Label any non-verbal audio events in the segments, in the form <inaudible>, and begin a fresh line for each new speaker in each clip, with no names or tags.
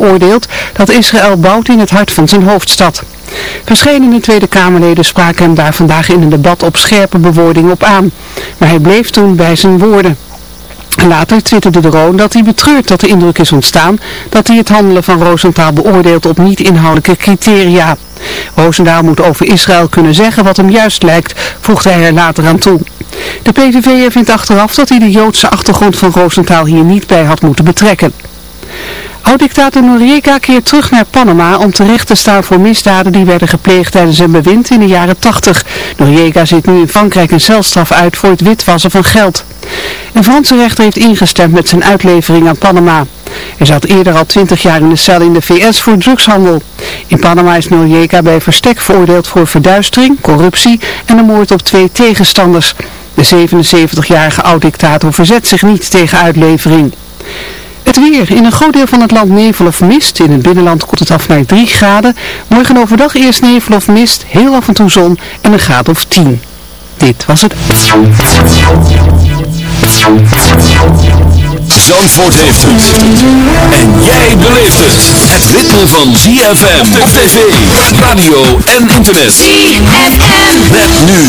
veroordeeld dat Israël bouwt in het hart van zijn hoofdstad. Verschillende Tweede Kamerleden spraken hem daar vandaag in een debat op scherpe bewoording op aan. Maar hij bleef toen bij zijn woorden. Later twitterde de Roon dat hij betreurt dat de indruk is ontstaan dat hij het handelen van Rosenthal beoordeelt op niet-inhoudelijke criteria. Roosendaal moet over Israël kunnen zeggen wat hem juist lijkt, voegde hij er later aan toe. De PVV vindt achteraf dat hij de Joodse achtergrond van Rosenthal hier niet bij had moeten betrekken. Oud-dictator Noriega keert terug naar Panama om terecht te staan voor misdaden die werden gepleegd tijdens zijn bewind in de jaren 80. Noriega zit nu in Frankrijk een celstraf uit voor het witwassen van geld. Een Franse rechter heeft ingestemd met zijn uitlevering aan Panama. Hij zat eerder al 20 jaar in de cel in de VS voor drugshandel. In Panama is Noriega bij verstek veroordeeld voor verduistering, corruptie en de moord op twee tegenstanders. De 77-jarige oud-dictator verzet zich niet tegen uitlevering. Het weer. In een groot deel van het land nevel of mist. In het binnenland koelt het af naar 3 graden. Morgen overdag eerst nevel of mist. Heel af en toe zon en een graad of 10. Dit was het.
Zandvoort heeft het. En jij beleeft het. Het ritme van ZFM op tv, radio en internet. ZFM. Met nu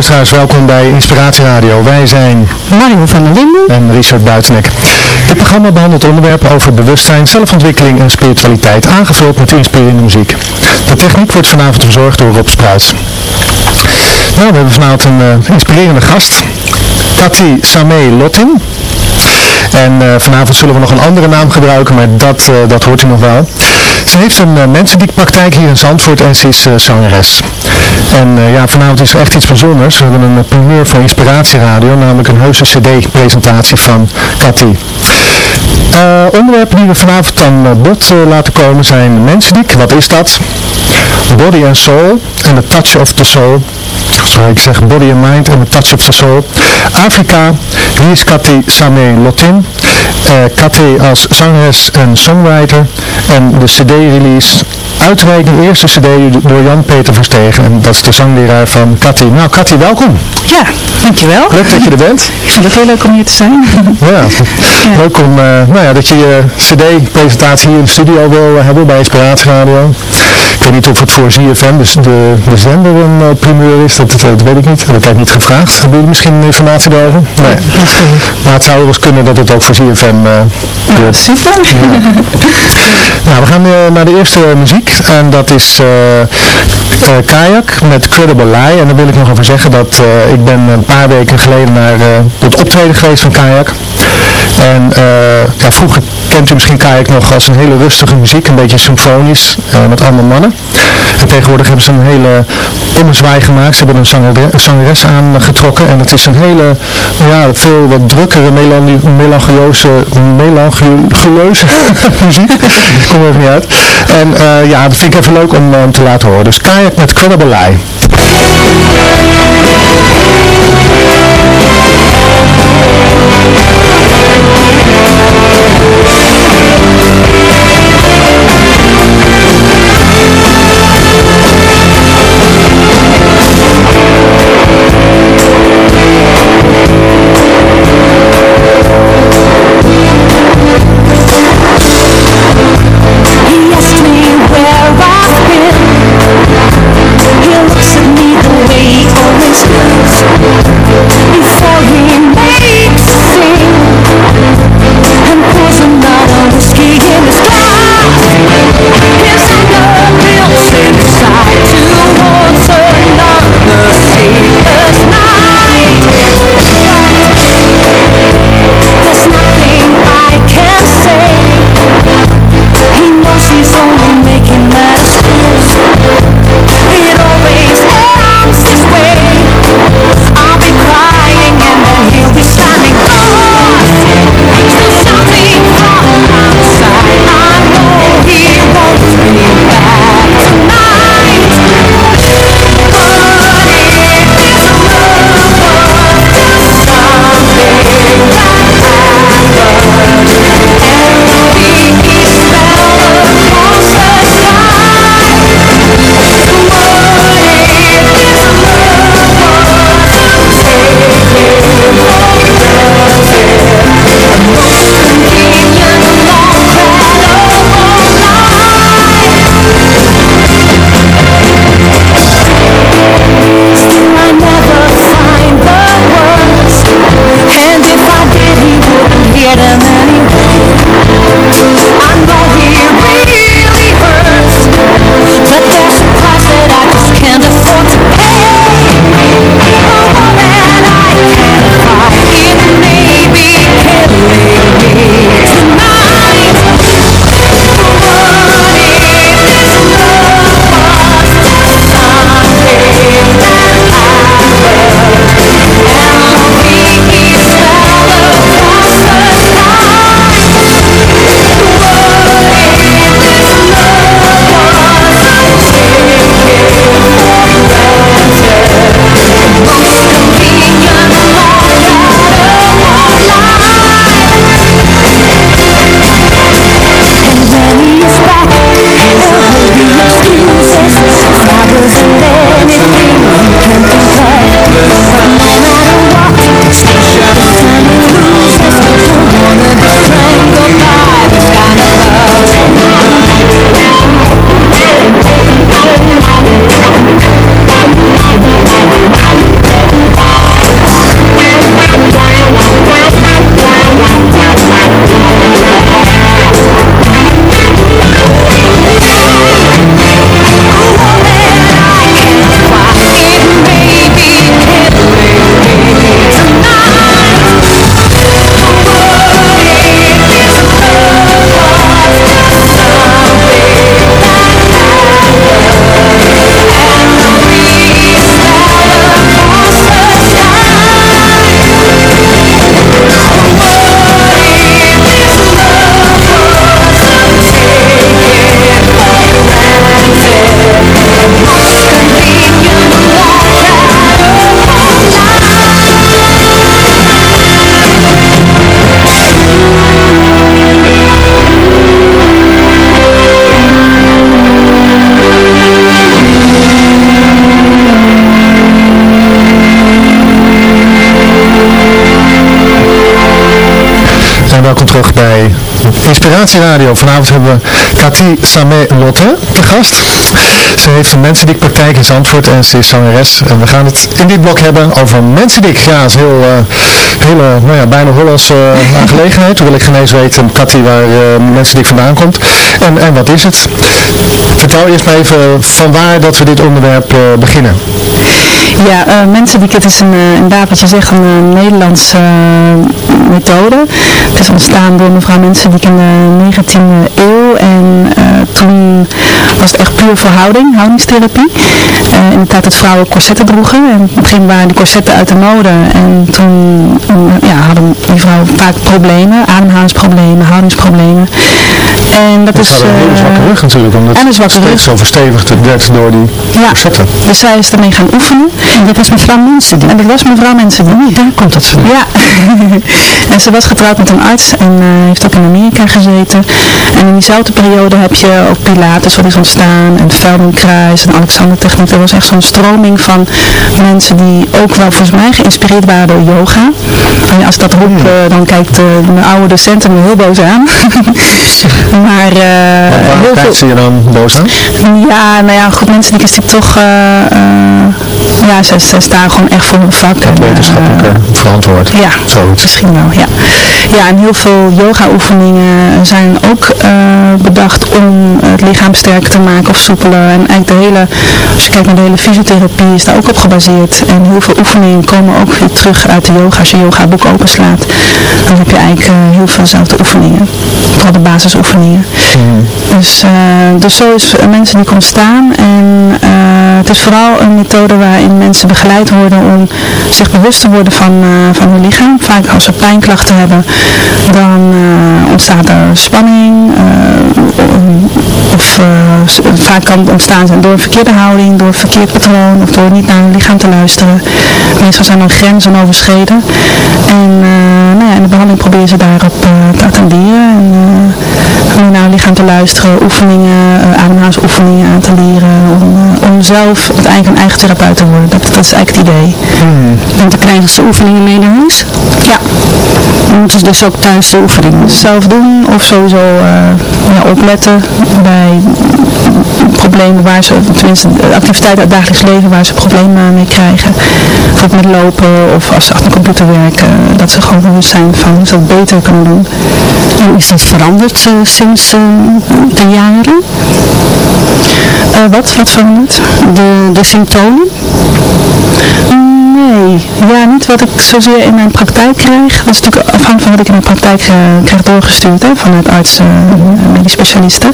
luisteraars, welkom bij Inspiratie Radio. Wij zijn
Mario van der Linden
en Richard Buitenek. Dit programma behandelt onderwerpen over bewustzijn, zelfontwikkeling en spiritualiteit, aangevuld met inspirerende muziek. De techniek wordt vanavond verzorgd door Rob Spruits. Nou, we hebben vanavond een uh, inspirerende gast, Tati Samé Lottin. En uh, vanavond zullen we nog een andere naam gebruiken, maar dat, uh, dat hoort u nog wel. Ze heeft een uh, mensendiekpraktijk hier in Zandvoort en ze is zangeres. En ja, vanavond is er echt iets bijzonders. We hebben een primeur voor Inspiratieradio, namelijk een heuse cd-presentatie van Cathy. onderwerpen die we vanavond aan bod laten komen zijn mensendiek, wat is dat? Body and Soul en the Touch of the Soul sorry, ik zeg Body and Mind en The Touch of the Soul. Afrika, wie is Cathy Samé Lotin? Uh, als zangeres en songwriter. En de cd-release, uitreiking eerste cd door Jan-Peter Verstegen. En dat is de zangleraar van Cathy. Nou, Cathy, welkom.
Ja, dankjewel.
Leuk dat je er bent.
Ik vind het heel leuk om hier te zijn. <laughs>
ja, leuk om, uh, nou ja, dat je je cd-presentatie hier in de studio wil uh, hebben bij Inspiratieradio. Ik weet niet of het voor ZFM, dus de, de zender, een uh, primeur is. Dat, dat, weet ik niet. Dat heb ik niet gevraagd. Hebben jullie misschien informatie daarover? Nee. Maar het zou wel eens kunnen dat het ook voor ZFM uh,
ja, super. Ja. <laughs>
nou, we gaan uh, naar de eerste muziek. En dat is Kayak met Credible Lie. En daar wil ik nog over zeggen dat ik ben een paar weken geleden naar het optreden geweest van Kayak. En ja, vroeger kent u misschien Kayak nog als een hele rustige muziek. Een beetje symfonisch. met allemaal mannen. En tegenwoordig hebben ze een hele ommezwaai gemaakt. Ze hebben een zangeres aangetrokken. En het is een hele, ja, veel wat drukkere, melancholieuze, melancholieuze <laughs> muziek. Ik kom er even niet uit. En uh, ja, dat vind ik even leuk om, te laten horen. Dus Kayak met Credible. Inspiratie Radio. Vanavond hebben we Cathy Samé Lotte te gast. Ze heeft een mensendik-praktijk in Zandvoort en ze is zangeres. En we gaan het in dit blok hebben over mensendik. Ja, is heel, uh, hele, nou ja, bijna Hollandse uh, aangelegenheid. Toen wil ik geen eens weten, Cathy, waar uh, mensendik vandaan komt. En, en wat is het? Vertel eerst maar even van waar dat we dit onderwerp beginnen.
Ja, uh, mensendik, het is een, inderdaad wat je zegt, een Nederlandse methode. Het is ontstaan door mevrouw Mensendik in de 19e eeuw en toen was het echt puur verhouding, houdingstherapie. Uh, de tijd dat vrouwen corsetten droegen. En op begin waren die corsetten uit de mode. En toen ja, hadden die vrouwen vaak problemen, ademhalingsproblemen, houdingsproblemen.
En dat is... een hele zwakke rug natuurlijk, omdat en een zwakke het steeds zo verstevigd werd door die ja.
Dus zij is ermee gaan oefenen.
En dat was mevrouw Mensen.
En dat was mevrouw Mensen.
Oh, daar komt dat van.
Ja. <laughs> en ze was getrouwd met een arts en uh, heeft ook in Amerika gezeten. En in diezelfde periode heb je ook Pilates, wat is ontstaan, en Feldenkruis en Alexander Techniek. Dat was echt zo'n stroming van mensen die ook wel volgens mij geïnspireerd waren door yoga. En als dat roep, uh, dan kijkt uh, mijn oude docenten me heel boos aan. <laughs> <laughs>
maar uh, heel kijkt ze je dan boos aan?
Ja, nou ja, goed, mensen die is toch, ja, ze, ze, staan gewoon echt voor hun vak.
wetenschappelijk verantwoord.
Ja, Zoiets. misschien wel, ja. Ja, en heel veel yoga oefeningen zijn ook bedacht om het lichaam sterker te maken of soepeler. En eigenlijk de hele, als je kijkt naar de hele fysiotherapie, is daar ook op gebaseerd. En heel veel oefeningen komen ook weer terug uit de yoga. Als je yoga boek openslaat, dan heb je eigenlijk uh, heel veel dezelfde oefeningen. Vooral de basisoefeningen. Mm. Dus, uh, dus zo is mensen die ontstaan. En uh, het is vooral een methode waarin mensen begeleid worden om zich bewust te worden van, van hun lichaam. Vaak als ze pijnklachten hebben, dan ontstaat er spanning. of vaak kan het ontstaan door een verkeerde houding, door een verkeerd patroon of door niet naar hun lichaam te luisteren. Meestal zijn er grenzen overschreden. En, nou ja, in de behandeling proberen ze daarop te attenderen. En, om naar hun lichaam te luisteren, oefeningen, ademhalingsoefeningen aan te leren. Om, om zelf uiteindelijk een eigen therapeut te worden. Dat, dat is eigenlijk het idee.
Hmm. Want dan krijgen ze oefeningen mee naar huis?
Ja.
Dan moeten ze dus ook thuis de oefeningen
zelf doen of sowieso ja, opletten bij problemen waar ze, tenminste activiteiten uit het dagelijks leven waar ze problemen mee krijgen. Bijvoorbeeld met lopen of als ze achter de computer werken, dat ze gewoon bewust zijn van hoe ze dat beter kunnen doen.
En is dat veranderd uh, sinds uh, de jaren?
Uh, wat? Wat veranderd?
De, de symptomen?
Nee, ja, niet wat ik zozeer in mijn praktijk krijg. Dat is natuurlijk afhankelijk van wat ik in mijn praktijk uh, krijg doorgestuurd hè, vanuit artsen en medisch specialisten.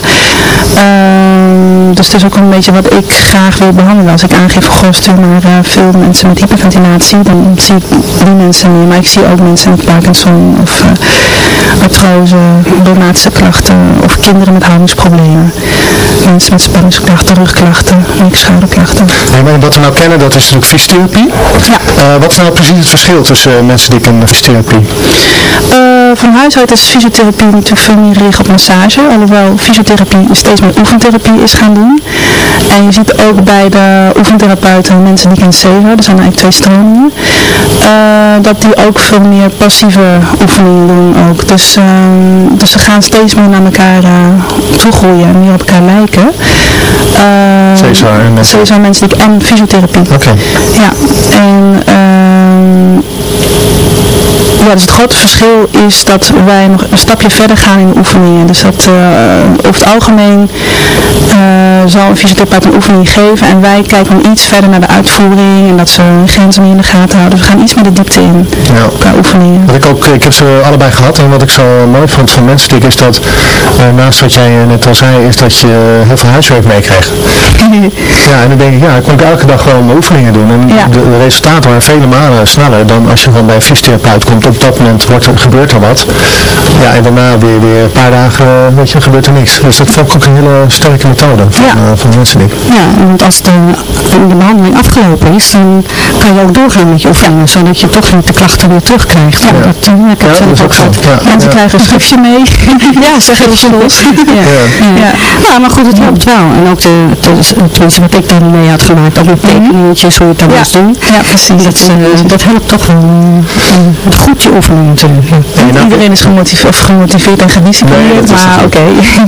Uh, dus het is ook een beetje wat ik graag wil behandelen. Als ik aangeef, goh, stuur maar uh, veel mensen met hyperventilatie, dan zie ik die mensen niet. Maar ik zie ook mensen met Parkinson of artrose, reumatische klachten of kinderen met houdingsproblemen. Mensen met spanningsklachten, rugklachten, nekschouderklachten.
Ja, maar wat we nou kennen, dat is natuurlijk fysiotherapie.
Ja.
Uh, wat is nou precies het verschil tussen uh, mensen die en fysiotherapie?
Uh, van huis uit is fysiotherapie natuurlijk veel meer gericht op massage. Alhoewel fysiotherapie steeds meer oefentherapie is gaan doen. En je ziet ook bij de oefentherapeuten, mensen die SEVA, er zijn eigenlijk twee stromingen, dat die ook veel meer passieve oefeningen doen ook. Dus, ehm, dus ze gaan steeds meer naar elkaar toe groeien en meer op elkaar lijken.
Cesar en mensen.
Mensen die en fysiotherapie.
Oké. Okay.
Ja, en uh, ja, dus het grote verschil is dat wij nog een stapje verder gaan in de oefeningen. Dus dat uh, over het algemeen uh, zal een fysiotherapeut een oefening geven en wij kijken dan iets verder naar de uitvoering en dat ze hun grenzen meer in de gaten houden. Dus we gaan iets meer de diepte in ja. qua oefeningen.
Wat ik, ook, ik heb ze allebei gehad en wat ik zo mooi vond van mensen is dat uh, naast wat jij net al zei, is dat je heel veel huiswerk meekrijgt. <laughs> ja, en dan denk ik, ja, ik kon ik elke dag gewoon mijn oefeningen doen en ja. de, de, resultaten waren vele malen sneller dan als je van bij een fysiotherapeut komt. Op dat moment wordt er, gebeurt er wat. Ja, en daarna weer, weer een paar dagen, weet je, gebeurt er niks. Dus dat vond ik ook een hele sterke methode van,
Ja.
eh, van mensen die.
Ja, want als de, de behandeling afgelopen is, dan kan je ook doorgaan met je oefeningen, zodat je toch niet de klachten weer terugkrijgt. Ja. Dat, eh, ik heb
Ja,
zelf ook gehad.
Ja.
Mensen
Ja.
krijgen een schriftje mee. <laughs>
Ja, zeg even school. Ja.
Ja.
Ja. maar goed, het helpt wel. En ook de, de, tenminste wat ik dan mee had gemaakt, ook met tekeningetjes, hoe je het dan
Ja.
moest doen.
Ja, precies.
Dat, eh, dat helpt toch wel eh, goed je oefeningen te doen. Ja.
En nou-
Iedereen is gemotiveerd, of gemotiveerd en
Nee,
gedisciplineerd,
dat is
maar oké.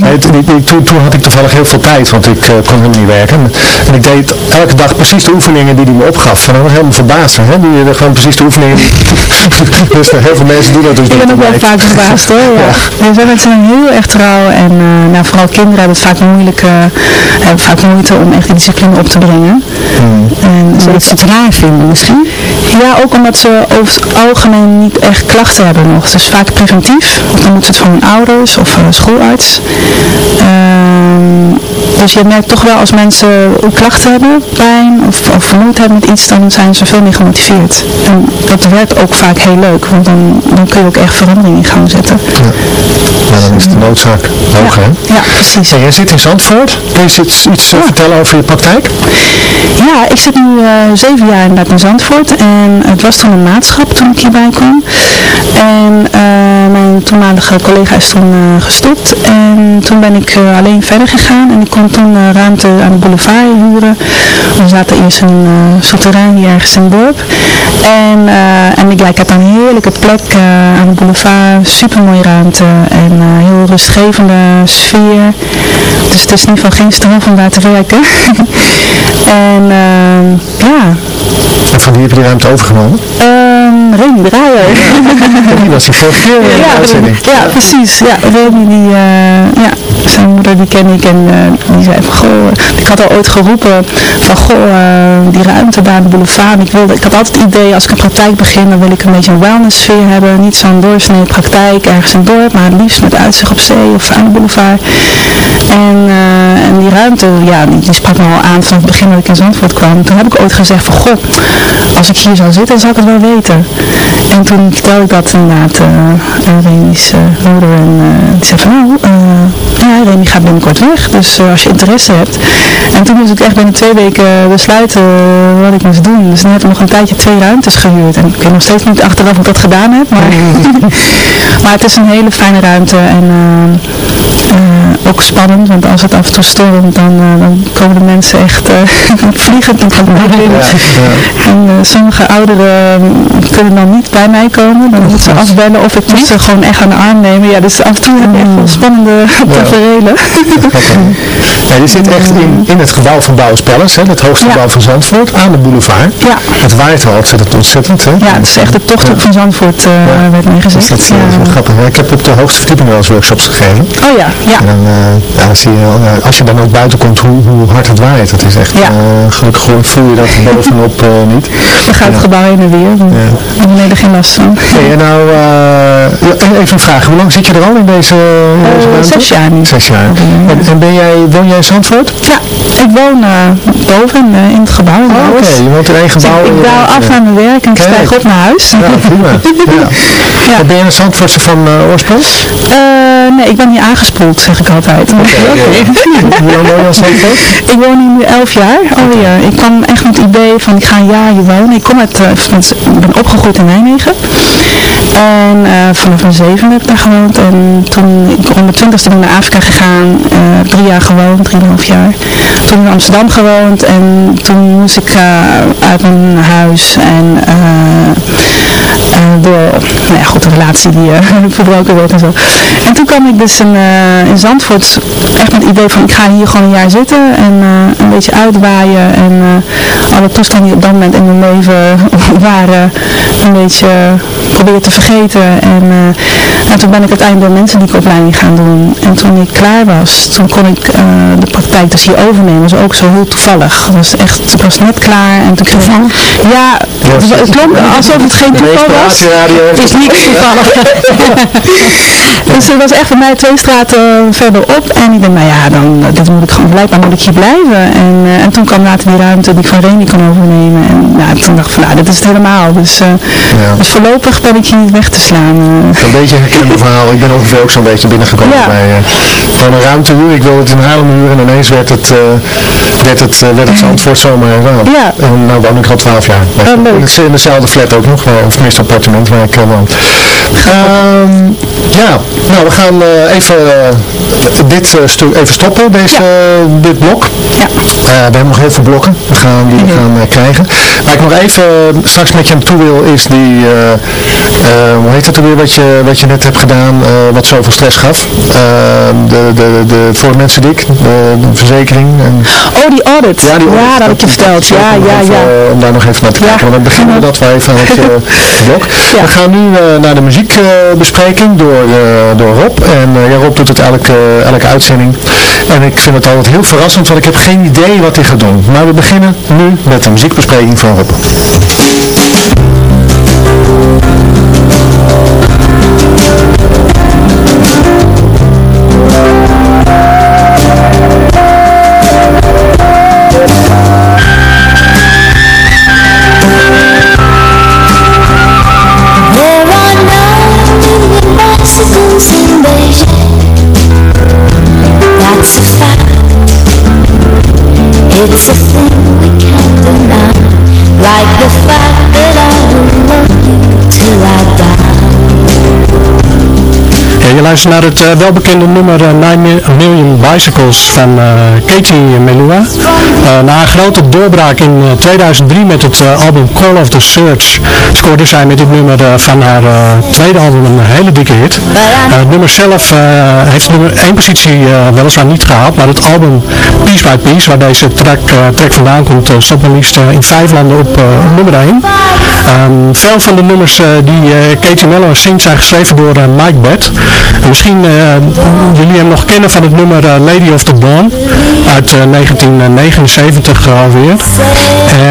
Nee, toen, toen, had ik toevallig heel veel tijd, want ik eh, kon helemaal niet werken. En ik deed elke dag precies de oefeningen die hij me opgaf. En dat was helemaal verbaasd, hè? Die, eh, gewoon precies de oefeningen. <laughs> dus eh, heel veel mensen doen dat dus
Ik
niet.
ben ook wel
Nee.
vaak verbaasd hoor. Ja. <laughs> Mensen zijn heel erg trouw en nou, vooral kinderen hebben het vaak moeilijk, hebben vaak moeite om echt die discipline op te brengen. En
Zodat ze het raar vinden misschien.
Ja, ook omdat ze over het algemeen niet echt klachten hebben nog. Dus vaak preventief. Want dan moet het van ouders of schoolarts. Ehm, dus je merkt toch wel als mensen klachten hebben, pijn of, of vermoeidheid met iets, dan zijn ze veel meer gemotiveerd. En dat werkt ook vaak heel leuk, want dan, dan kun je ook echt verandering in gang zetten.
Maar dan is de noodzaak hoog, hè?
Ja, precies.
En jij zit in Zandvoort. Kun je iets, iets vertellen over je praktijk?
Ja, ik zit nu eh, zeven jaar inderdaad in Zandvoort en het was toen een maatschap toen ik hierbij kwam. En eh, mijn toenmalige collega is toen eh, gestopt en toen ben ik eh, alleen verder gegaan en ik kon toen eh, ruimte aan de boulevard huren. We zaten eerst in een souterrain hier ergens in het dorp. En, en ik, heb een heerlijke plek aan de boulevard, super mooie ruimte en heel rustgevende sfeer. Dus het is in ieder geval geen stroom om daar te werken. <laughs> en ja.
En van wie heb je die ruimte overgenomen?
Um, Draaier.
die was die vorige keer in
ja,
de uitzending.
Ja, precies. Ja, Remy, die, uh, ja, zijn moeder die ken ik en uh, die zei van, goh, ik had al ooit geroepen van, goh, uh, die ruimte daar de boulevard. Ik, wilde, ik had altijd het idee, als ik een praktijk begin, dan wil ik een beetje een wellness sfeer hebben. Niet zo'n doorsnee praktijk ergens in het dorp, maar het liefst met uitzicht op zee of aan de boulevard. En, en die ruimte, ja, die, die sprak me al aan vanaf het begin dat ik in Zandvoort kwam. Toen heb ik ooit gezegd van, goh, als ik hier zou zitten, dan zou ik het wel weten. En toen vertelde ik dat inderdaad uh, uh, moeder en die zei van, nou, ja, Remy gaat binnenkort weg, dus als je interesse hebt. En toen moest ik echt binnen twee weken besluiten wat ik moest doen. Dus dan heb ik nog een tijdje twee ruimtes gehuurd. En ik weet nog steeds niet achteraf hoe ik dat gedaan heb, maar, <laughs> <laughs> maar het is een hele fijne ruimte en ook spannend, want als het af en toe stormt, dan, uh, dan komen de mensen echt uh, vliegend binnen. Ja, ja. En uh, sommige ouderen kunnen dan niet bij mij komen, dan moeten ze afbellen of ik moet ze gewoon echt aan de arm nemen. Ja, dus af en toe heb echt wel spannende <laughs> tafereelen.
Ja, je zit echt in, in het gebouw van Bouwers Palace, hè, het hoogste ja. gebouw van Zandvoort, aan de boulevard.
Ja.
Het waait al ontzettend ontzettend. Hè?
Ja, het is echt de tochthoek van Zandvoort werd neergezet.
Dat is ja. grappig. Ik heb op de hoogste verdieping wel eens workshops gegeven.
Oh ja, ja.
En dan, ja, dan zie je, als je dan ook buiten komt, hoe, hoe hard het waait. Dat is echt, ja. uh, gelukkig voel je dat bovenop niet.
Dan gaat het gebouw heen en weer. Ja. beneden geen last van.
Hey, en nou, uh, even een vraag. Hoe lang zit je er al in deze, in?
Zes jaar nu.
Zes jaar. En, en, ben jij, woon jij in Zandvoort?
Ja, ik woon boven in het gebouw. In
oh, Oké, okay. je woont in één gebouw.
Dus ik daal af naar mijn werk en ik
Kijk.
stijg op naar huis.
Ja, prima. <laughs> ja. Ben je een Zandvoortse van oorsprong?
nee, ik ben hier aangespoeld, zeg ik altijd. <laughs>
Hoe lang?
Ik woon hier nu elf jaar alweer. Ik kwam echt met het idee van ik ga een jaar hier wonen. Ik kom uit, uh, ik ben opgegroeid in Nijmegen. En uh, vanaf mijn zeven heb ik daar gewoond. En toen ik rond de twintigste ben naar Afrika gegaan. Uh, drie jaar gewoond, drieënhalf jaar. Toen in Amsterdam gewoond. En toen moest ik uit mijn huis. En door, nou ja goed, een relatie die <laughs> verbroken werd en zo. En toen kwam ik dus in, in Zandvoort echt met het idee van ik ga hier gewoon een jaar zitten en uh, een beetje uitwaaien en uh, alle toestanden die op dat moment in mijn leven <laughs> waren een beetje proberen te vergeten. En, uh, en toen ben ik uiteindelijk door mensen die opleiding gaan doen. En toen ik klaar was, toen kon ik de praktijk dus hier overnemen, dat was ook zo heel toevallig, was echt, ik was net klaar en toen
toevallig?
Ja, het, het klonk alsof het geen toeval was,
radio
is niet, toevallig. <laughs> dus het was echt voor mij twee straten verderop. En ik dacht, nou ja, dan, dit moet ik gewoon blijkbaar moet ik hier blijven. En, uh, en toen kwam later die ruimte die ik van Reni kon overnemen. En nou, toen dacht ik van, nou, dit is het helemaal. Dus, uh, ja. dus voorlopig ben ik hier niet weg te slaan.
Uh. Een beetje herkenbaar verhaal. Ik ben ongeveer ook zo'n beetje binnengekomen ja. bij gewoon een ruimte huur. Ik wilde het in Haarlem huren en ineens werd het, werd het, werd het Zandvoort zomaar. Nou, ja. En nou woon ik al twaalf jaar. Oh, leuk. In dezelfde flat ook nog, of tenminste appartement waar ik woon. Um, ja, nou we gaan uh, even uh, dit uh, stuk even stoppen, deze, ja. dit blok. Ja. we hebben nog heel veel blokken we gaan, die we gaan krijgen. Waar ik nog even straks met je aan toe wil is die, hoe heet het er weer wat je, wat je net hebt gedaan, wat zoveel stress gaf. de, de, de, voor mensen dik, de, de verzekering. En,
oh die audit, ja, die audit. ja dat heb ik je verteld. Ja, ja, ja.
om daar nog even naar te kijken, want dan beginnen we dat wij even aan het <laughs> blok. We gaan nu naar de muziekbespreking door, door Rob. En ja, Rob doet het elke, elke uitzending. En ik vind het altijd heel verrassend, want ik heb geen idee wat hij gaat doen. Maar we beginnen nu met de muziekbespreking van Rob.
Naar het uh, welbekende nummer uh, eh, 9 Million Bicycles van uh, Katie Melua. na een grote doorbraak in 2003 met het album Call of the Search scoorde zij met dit nummer van haar tweede album een hele dikke hit. het nummer zelf heeft nummer 1 positie weliswaar niet gehaald, maar het album Piece by Piece, waar deze track, track vandaan komt, stond maar liefst in vijf landen op, nummer 1. Um, ehm, veel van de nummers die Katie Melua zingt zijn geschreven door Mike Bett misschien uh, jullie hem nog kennen van het nummer uh, Lady of the Dawn uit 1979 uh, alweer.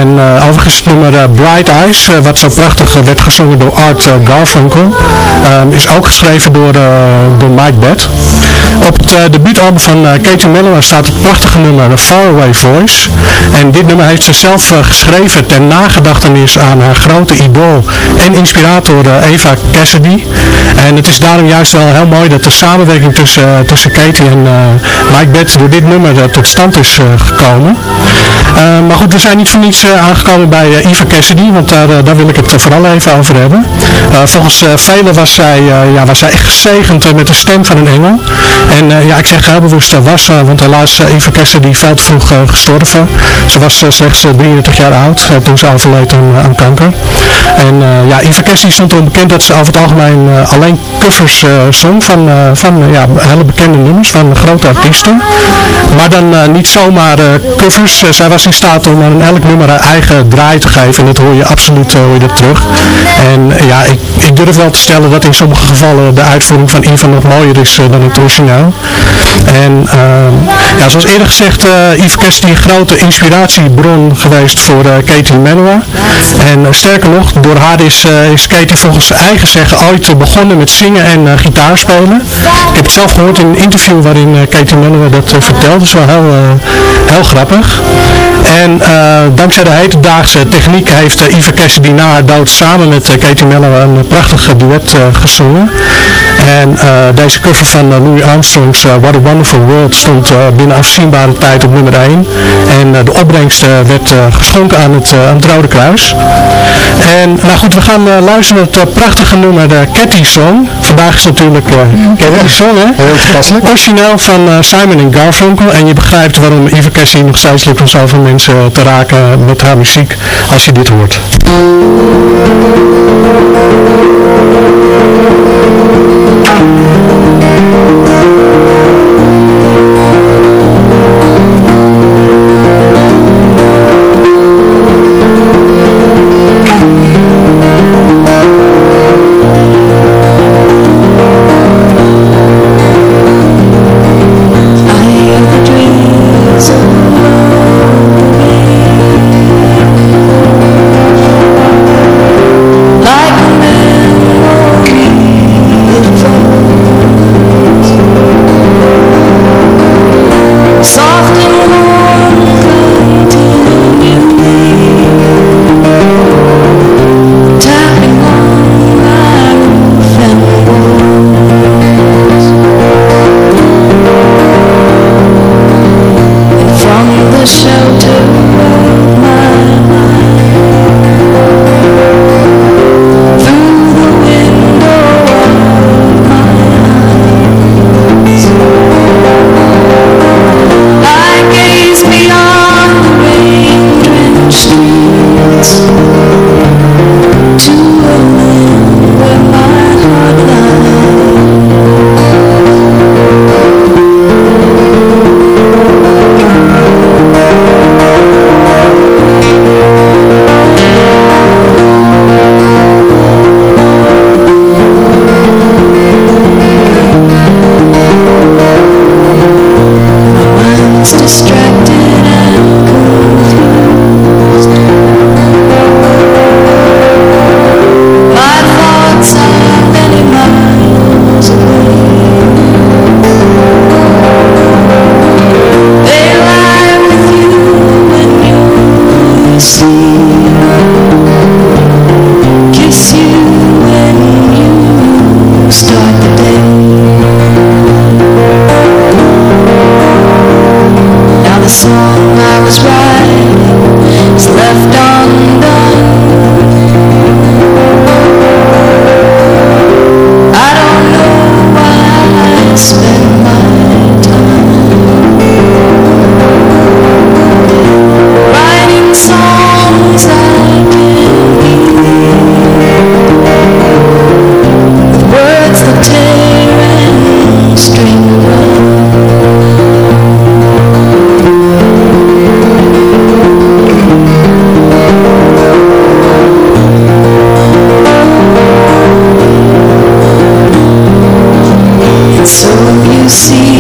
En overigens het nummer Bright Eyes, wat zo prachtig werd gezongen door Art Garfunkel, is ook geschreven door, door Mike Bett. Op het debuutalbum van Katie Melua staat het prachtige nummer Faraway Voice. En dit nummer heeft ze zelf geschreven ten nagedachtenis aan haar grote idool en inspirator Eva Cassidy. En het is daarom juist wel heel mooi dat de samenwerking tussen, uh, tussen Katie en uh, Mike Betts door dit nummer uh, tot stand is gekomen. maar goed, we zijn niet voor niets aangekomen bij Eva Cassidy, want daar, daar wil ik het vooral even over hebben. volgens velen was zij, ja, was zij echt gezegend met de stem van een engel. En ja, ik zeg heel bewust was, want helaas Eva Cassidy veel te vroeg gestorven. Ze was slechts 33 jaar oud toen ze overleed aan, aan kanker. En ja, Eva Cassidy stond erom bekend dat ze over het algemeen alleen covers zong van, uh, van uh, ja, hele bekende nummers van grote artiesten. Maar dan uh, niet zomaar covers. zij was in staat om aan elk nummer haar eigen draai te geven. En dat hoor je absoluut hoor je dat terug. En ja, ik, ik durf wel te stellen dat in sommige gevallen de uitvoering van Eva nog mooier is dan het origineel. En ehm, ja, zoals eerder gezegd, Yves Cassidy een grote inspiratiebron geweest voor Katie Melua. En sterker nog, door haar is, is Katie volgens eigen zeggen ooit begonnen met zingen en Ik heb het zelf gehoord in een interview waarin uh, Katie Mello dat uh, vertelde. Dat is wel heel, grappig. En dankzij de hedendaagse techniek heeft Eva Cassidy na haar dood samen met Katie Mello een prachtig duet gezongen. En deze cover van Louis Armstrong's What a Wonderful World stond binnen afzienbare tijd op nummer 1. En de opbrengst werd geschonken aan het, aan het Rode Kruis. En nou goed, we gaan luisteren naar het prachtige nummer de Catty Song. Vandaag is natuurlijk Die song, hè? Heel toepasselijk. Origineel van uh, Simon en Garfunkel. En je begrijpt waarom Eva Cassie nog steeds lukt om zoveel mensen te raken met haar muziek als je dit hoort. like song I was writing is left undone sim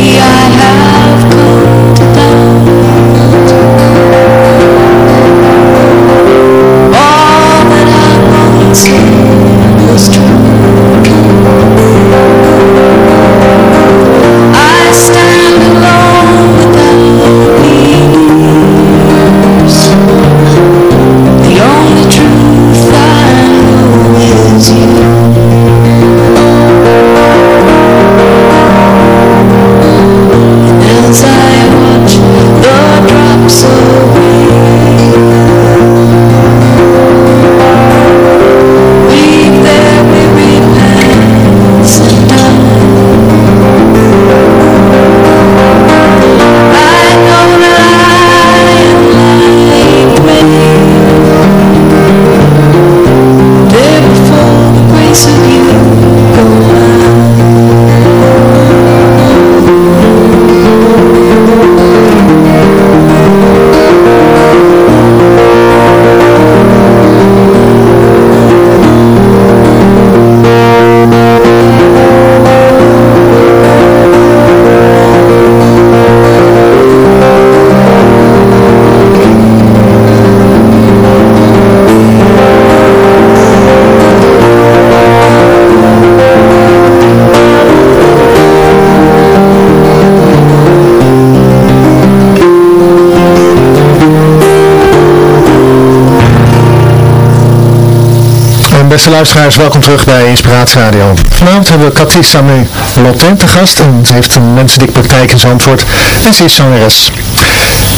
beste luisteraars, welkom terug bij Inspiratie Radio. Vanavond hebben we Cathy Samé Lotin te gast en ze heeft een mensendikpraktijk in Zandvoort en ze is zangeres.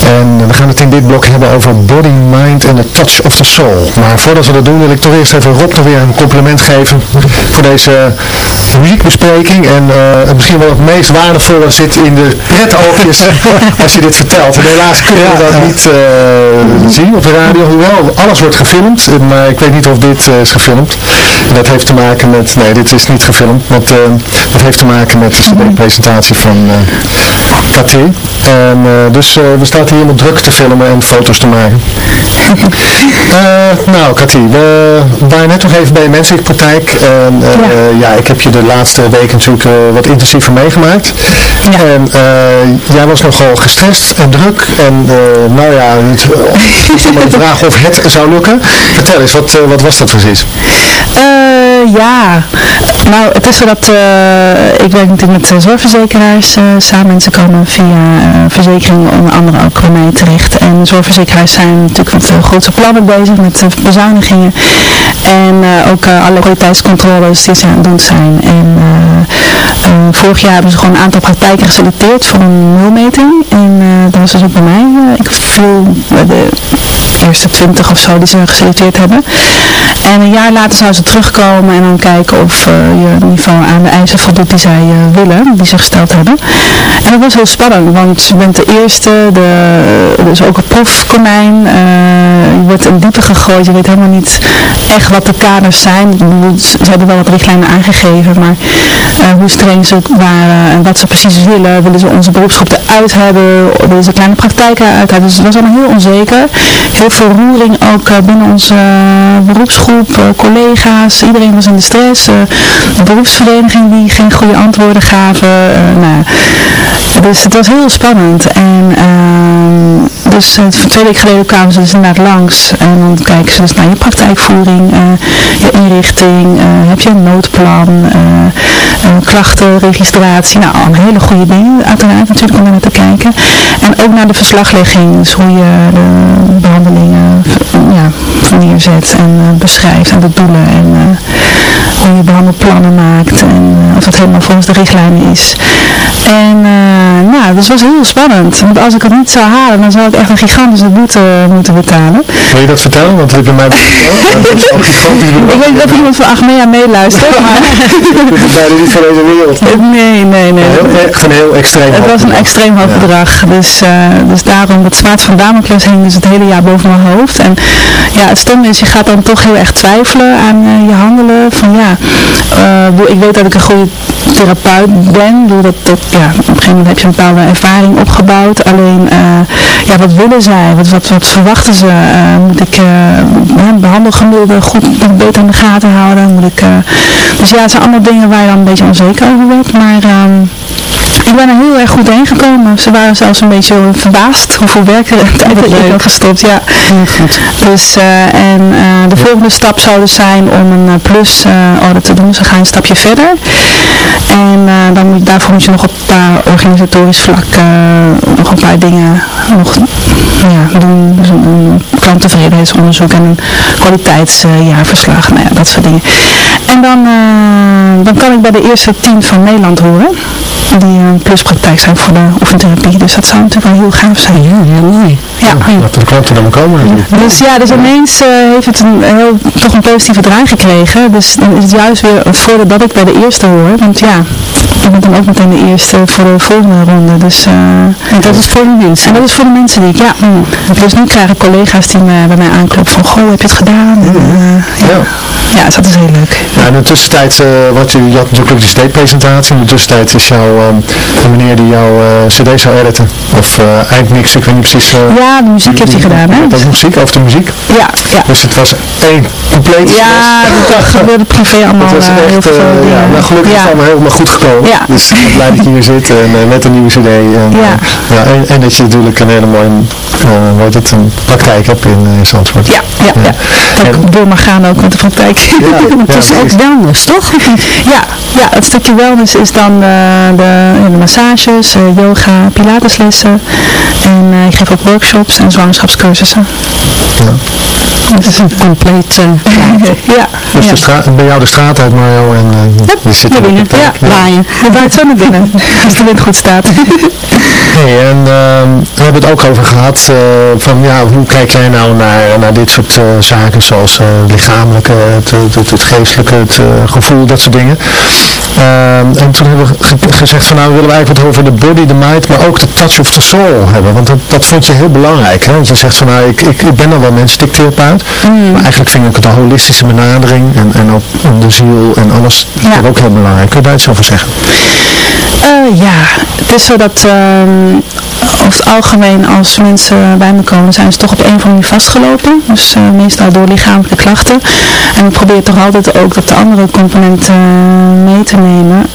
En we gaan het in dit blok hebben over body, mind en the touch of the soul. Maar voordat we dat doen wil ik toch eerst even Rob nog weer een compliment geven voor deze muziekbespreking. En uh, misschien wel het meest waardevolle zit in de oogjes <laughs> als je dit vertelt. En helaas kunnen we dat niet uh, zien op de radio. Hoewel, alles wordt gefilmd. Maar ik weet niet of dit is gefilmd. En dat heeft te maken met... Nee, dit is niet gefilmd. Want dat heeft te maken met de presentatie van En dus we staan hier helemaal druk te filmen en foto's te maken. uh, <laughs> nou, Cathy, we waren net nog even bij je menselijkpraktijk. En uh, ja. ja. ik heb je de laatste weken natuurlijk uh, wat intensiever meegemaakt. Ja. En jij was nogal gestrest en druk. En nou ja, maar de vraag of het zou lukken. Vertel eens, wat, wat was dat precies?
Ja, nou het is zo dat ik werk natuurlijk met zorgverzekeraars samen. En ze komen via verzekeringen onder andere ook bij mij terecht. En zorgverzekeraars zijn natuurlijk met grootste plannen bezig, met bezuinigingen. En ook alle kwaliteitscontroles die ze aan het doen zijn. En vorig jaar hebben ze gewoon een aantal praktijken geselecteerd voor een nulmeting. En dat was dus ook bij mij. ik voel de eerste twintig of zo die ze geselecteerd hebben. En een jaar later zouden ze terugkomen en dan kijken of je in ieder geval aan de eisen voldoet die zij willen, die ze gesteld hebben. En dat was heel spannend, want je bent de eerste, de, dus ook een proefkonijn. je wordt in diepe gegooid, je weet helemaal niet echt wat de kaders zijn. Ze hebben wel wat richtlijnen aangegeven, maar hoe streng ze waren en wat ze precies willen. Willen ze onze beroepsgroep eruit hebben? Willen ze kleine praktijken eruit hebben? Dus dat was allemaal heel onzeker. Roering ook uh, binnen onze uh, beroepsgroep, collega's. Iedereen was in de stress. de beroepsvereniging die geen goede antwoorden gaven. nou, dus het was heel spannend. En dus twee weken geleden kwamen ze dus inderdaad langs. En dan kijken ze dus naar je praktijkvoering, je inrichting, heb je een noodplan, klachtenregistratie. Nou, allemaal hele goede dingen uiteraard natuurlijk om naar te kijken. En ook naar de verslaglegging, dus hoe je de behandelingen ja, neerzet en beschrijft en de doelen en hoe je behandelplannen maakt en of dat helemaal volgens de richtlijnen is. En uh, nou, dat was heel spannend. Want als ik het niet zou halen, dan zou ik echt een gigantische boete moeten betalen.
Wil je dat vertellen? Want heb je mij <laughs>
Ik weet niet of iemand van Achmea meeluistert, <laughs> maar...
Dit bijna niet van deze wereld.
Nee, nee, nee.
Heel, echt een heel extreem
Het was een extreem hoog bedrag. Dus, uh, dus daarom, het zwaard van Damocles hing dus het hele jaar boven mijn hoofd. En ja, het stomme is, je gaat dan toch heel erg twijfelen aan uh, je handelen. Van ja, ik weet dat ik een goede therapeut ben. Doe dat, ja, op een gegeven moment heb je een bepaalde ervaring opgebouwd. Alleen, ja, wat willen zij? Wat, wat, verwachten ze? moet ik behandelgemiddelde goed beter in de gaten houden? Moet ik, dus ja, het zijn allemaal dingen waar je dan een beetje onzeker over wordt. Maar um, ik ben er heel erg goed heen gekomen. Ze waren zelfs een beetje verbaasd hoeveel werk er tijd ik had gestopt. Ja. Dus, uh, en uh, de volgende stap zou dus zijn om een uh, plus order te doen. We gaan een stapje verder. En dan moet, daarvoor moet je nog op een paar organisatorisch vlak nog een paar dingen nog, ja, doen. Dus een klanttevredenheidsonderzoek en een kwaliteitsjaarverslag. nou ja, dat soort dingen. En dan, dan kan ik bij de eerste tien van Nederland horen die een pluspraktijk zijn voor de oefentherapie. Dus dat zou natuurlijk wel heel gaaf zijn.
Ja, heel mooi. Ja. dat de klanten dan komen.
Dus ja, dus ineens uh, heeft het een heel, toch een positieve draai gekregen. Dus dan is het juist weer voordeel dat ik bij de eerste hoor. Want ja, ik ben dan ook meteen de eerste voor de volgende ronde. Dus, uh,
en dat is voor de mensen?
En dat is voor de mensen die ik, ja. Dus nu krijgen collega's die me, bij mij aankloppen van, goh, heb je het gedaan? En, uh, ja. ja. dat is heel leuk.
Ja, in de tussentijd, wat je, je had natuurlijk ook de steekpresentatie. In de tussentijd is jouw, de meneer die jouw cd zou editen, of eindmix, ik weet niet precies.
ja, de muziek heeft hij gedaan, hè?
Dat muziek, over de muziek?
Ja, ja.
Dus het was één compleet
Ja, dat <laughs> gebeurde privé allemaal
het was echt, ja, maar gelukkig is het allemaal helemaal goed gekomen. Ja. Dus blij dat je hier zit en met een nieuwe cd. En, ja. ja en, en, dat je natuurlijk een hele mooie uh, wat het, een praktijk hebt in uh, Zandvoort.
Ja, ja, ja. Dat ik door mag gaan ook met de praktijk.
Ja, <laughs> het is ook wellness, toch? <laughs>
ja, ja, het stukje wellness is dan de, de massages, yoga, pilateslessen. En ik geef ook workshops en zwangerschapscursussen.
Ja. Dat is een compleet uh, <laughs>
ja.
Dus
ja.
De straat, bij jou de straat uit Mario en uh,
yep, je zit
naar binnen. Ja, waaien. <laughs>
Je waait zo naar binnen, <laughs> als de wind goed staat.
hey, en we hebben het ook over gehad uh, van ja, hoe kijk jij nou naar, naar dit soort uh, zaken zoals uh, lichamelijke, het, het, het, geestelijke, het gevoel, dat soort dingen. Ehm, en toen hebben we ge gezegd van nou willen we eigenlijk wat over de body, de mind, maar ook de touch of the soul hebben. Want dat, dat vond je heel belangrijk. Hè? Want je zegt van nou ik, ik, ik ben dan wel menselijktherapeut, mm. maar eigenlijk vind ik het een holistische benadering en, en ook de ziel en alles ja. ook heel belangrijk. Kun je daar iets over zeggen?
Ja, het is zo dat um, over het algemeen als mensen bij me komen zijn ze toch op een andere manier vastgelopen. Dus uh, meestal door lichamelijke klachten. En ik probeer toch altijd ook dat de andere componenten uh, mee te nemen.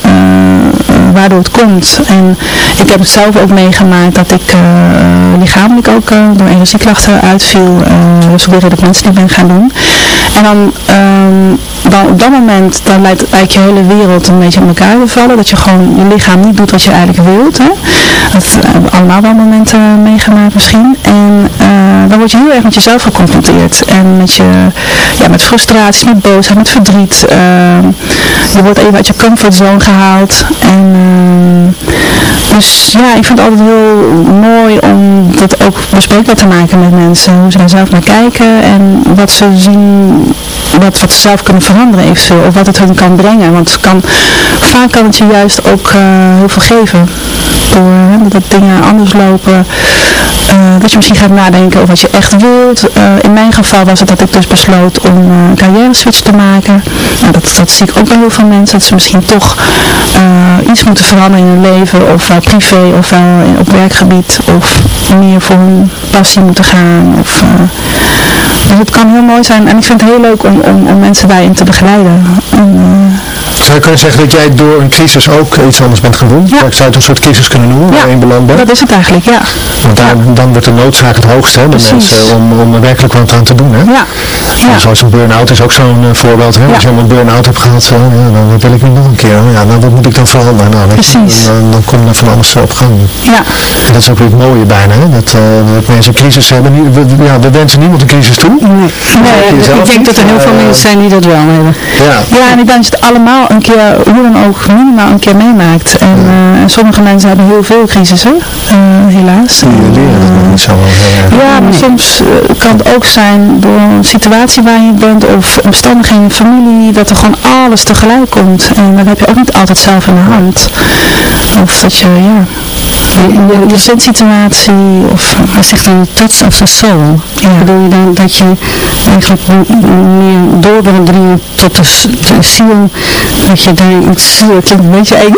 waardoor het komt. En ik heb het zelf ook meegemaakt dat ik lichamelijk ook door energieklachten uitviel. dus ik dat mensen die ben gaan doen. En dan, um, dan op dat moment dan lijkt eigenlijk je hele wereld een beetje in elkaar te vallen. Dat je gewoon je lichaam niet doet wat je eigenlijk wilt. Hè? Dat hebben we allemaal wel momenten meegemaakt misschien. En uh, dan word je heel erg met jezelf geconfronteerd. En met, je, ja, met frustratie, met boosheid, met verdriet. Uh, je wordt even uit je comfortzone gehaald. En uh, dus ja, ik vind het altijd heel mooi om dat ook bespreekbaar te maken met mensen. Hoe ze daar zelf naar kijken en wat ze zien, wat, wat ze zelf kunnen veranderen eventueel. Of wat het hun kan brengen. Want kan, vaak kan het je juist ook uh, heel veel geven. Dat dingen anders lopen. Uh, dat je misschien gaat nadenken over wat je echt wilt. Uh, in mijn geval was het dat ik dus besloot om een carrière switch te maken. Nou, dat, dat zie ik ook bij heel veel mensen. Dat ze misschien toch iets moeten veranderen in hun leven. Of privé of wel op werkgebied. Of meer voor hun passie moeten gaan. Of, dus het kan heel mooi zijn. En ik vind het heel leuk om, om, om mensen daarin te begeleiden. En,
zou je kunnen zeggen dat jij door een crisis ook iets anders bent gaan doen? Ja. Zou je het een soort crisis kunnen noemen
ja,
waar je beland bent?
dat is het eigenlijk, ja.
Want daar, dan wordt de noodzaak het hoogste, hè, de mensen, om, om er werkelijk wat aan te doen. Hè?
Ja.
ja. Zoals een burn-out is ook zo'n uh, voorbeeld. Hè? Als je een burn-out hebt gehad, zo, ja, dan wil ik niet nog een keer. Ja, nou, wat moet ik dan veranderen? Nou,
Precies.
Dan, dan kom je van alles op gang.
Ja.
En dat is ook weer het mooie bijna, hè? Dat, uh, dat mensen een crisis hebben. We, ja, we wensen niemand een crisis toe.
Nee, nee ik denk dat er heel veel mensen zijn die dat wel hebben.
Ja,
ja en ik denk dat het allemaal een keer, hoe dan ook, minimaal een keer meemaakt. En, uh, en sommige mensen hebben heel veel crisissen, uh, helaas.
Die leren het nog niet zo heel
Ja, maar soms kan het ook zijn door een situatie waar je bent of omstandigheden familie, dat er gewoon alles tegelijk komt. En dan heb je ook niet altijd zelf in de hand. Of dat je, ja, je, je situatie of...
Hij zegt dan touch of the soul. Ja. Bedoel je dan dat je eigenlijk meer door bent dringen tot de, de ziel, dat je daar iets, klinkt een beetje eng.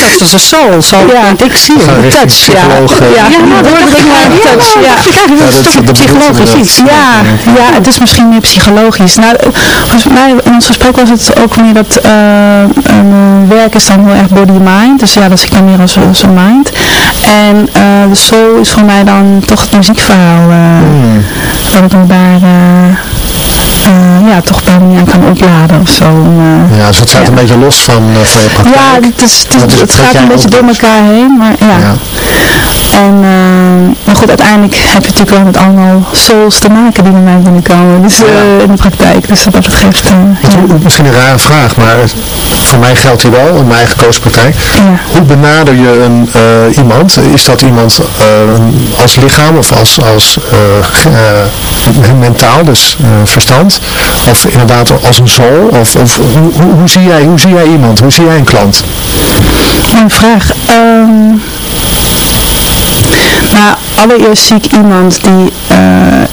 touch of the soul, zo ja. ik zie
het. Touch, ja.
Ja, ja, dat wordt ik maar touch. Ja, ja. dat is toch psychologisch iets. Ja, ja, het is misschien meer psychologisch. Nou, volgens mij in ons gesprek was het ook meer dat uh, een werk is dan heel erg body-mind. Dus ja, dat is ik dan meer als zo'n mind. En uh, de soul is voor mij dan toch het muziekverhaal. Uh, mm. Dat ik me daar uh, ja, toch me aan kan opladen of zo.
Uh, ja, dus het staat ja. een beetje los van, van je praktijk.
Ja, het, is, het, is, het gaat een beetje door elkaar heen, maar ja. ja. En, maar goed, uiteindelijk heb je natuurlijk wel met allemaal souls te maken die bij mij binnenkomen. Dus in de praktijk. Dus wat dat betreft.
Uh, Misschien een rare vraag, maar voor mij geldt hier wel, in mijn eigen koospraktijk. Hoe benader je een, iemand? Is dat iemand als lichaam of als, als mentaal, dus verstand? Of inderdaad als een soul? Of, of hoe, hoe, zie jij, hoe zie jij iemand? Hoe zie jij een klant?
Mijn vraag. Um, nou, allereerst zie ik iemand die uh,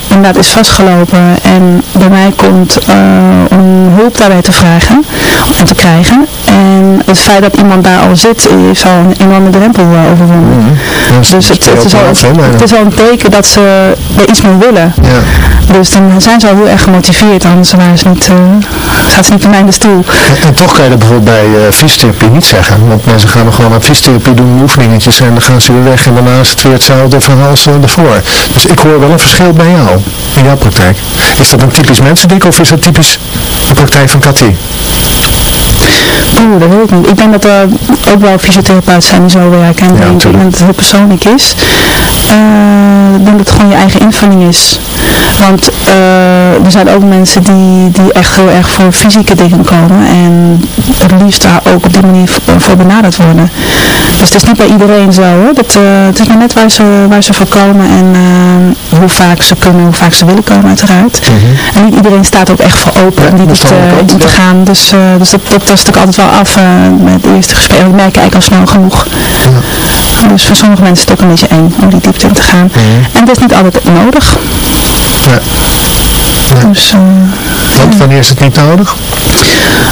inderdaad is vastgelopen en bij mij komt uh, om hulp daarbij te vragen en te krijgen. En het feit dat iemand daar al zit, is al een enorme drempel uh, overwonnen. -hmm. Dus het, het, is al, het is al een teken dat ze er iets mee willen. Ja. Dus dan zijn ze al heel erg gemotiveerd, anders waren ze niet, staat ze niet in mijn stoel.
En, en, toch kan je dat bijvoorbeeld bij fysiotherapie niet zeggen. Want mensen gaan nog gewoon aan fysiotherapie doen, oefeningetjes en dan gaan ze weer weg en daarna is het weer hetzelfde verhaal als ervoor. Dus ik hoor wel een verschil bij jou, in jouw praktijk. Is dat een typisch mensendik of is dat typisch de praktijk van Cathy?
Oeh, dat weet ik niet. Ik denk dat er ook wel fysiotherapeuten zijn die zo werken. En ja, ik denk dat het heel persoonlijk is. Uh, ik denk dat het gewoon je eigen invulling is. Want uh, er zijn ook mensen die, die echt heel erg voor fysieke dingen komen. En het liefst daar ook op die manier voor benaderd worden. Dus het is niet bij iedereen zo hoor. Dat, uh, het is maar net waar ze, waar ze voor komen en hoe vaak ze kunnen, hoe vaak ze willen komen uiteraard. Mm -hmm. En niet iedereen staat ook echt voor open om die te, te gaan. Dus, dus dat, dat was natuurlijk altijd wel af uh, met de eerste gesprek. Ik merk eigenlijk al snel genoeg. Ja. Dus voor sommige mensen is het ook een beetje eng om die diepte in te gaan. Mm -hmm. En dat is niet altijd nodig. Ja.
Dus, Want wanneer is het niet nodig?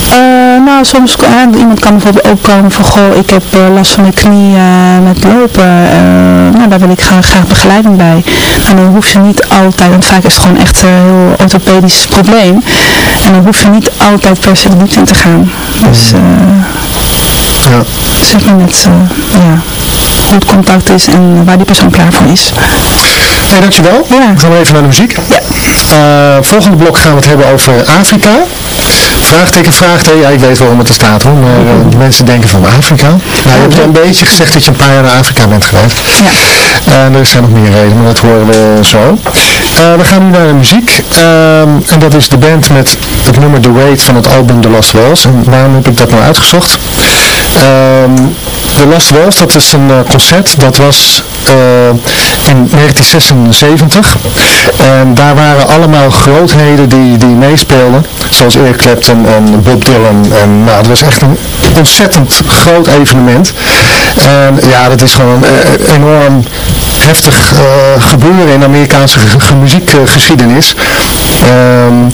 Uh, nou, soms uh, iemand kan bijvoorbeeld ook komen van, goh, ik heb last van mijn knie met lopen. nou, daar wil ik graag, graag begeleiding bij. En dan hoef je niet altijd, want vaak is het gewoon echt een heel orthopedisch probleem. En dan hoef je niet altijd per se de diepte in te gaan. Dus, ja. zeg maar net, ja, hoe het contact is en waar die persoon klaar voor is.
Hey, dankjewel. Ja. Dan gaan we even naar de muziek. Ja. Uh, volgende blok gaan we het hebben over Afrika. Vraagteken, vraagteken. Ja, ik weet waarom het er staat hoor. Maar uh, mensen denken van Afrika. Nou, je hebt een beetje gezegd dat je een paar jaar naar Afrika bent geweest. Ja. En er zijn nog meer redenen, maar dat horen we zo. We gaan nu naar de muziek. en dat is de band met het nummer The Wait van het album The Lost Walls. En waarom heb ik dat nou uitgezocht? The Lost Walls, dat is een concert. Dat was in 1976. En daar waren allemaal grootheden die, die meespeelden. Zoals Eric Clapton en Bob Dylan. En nou, het was echt een ontzettend groot evenement. En ja, dat is gewoon een enorm heftig gebeuren in de Amerikaanse muziekgeschiedenis. Um,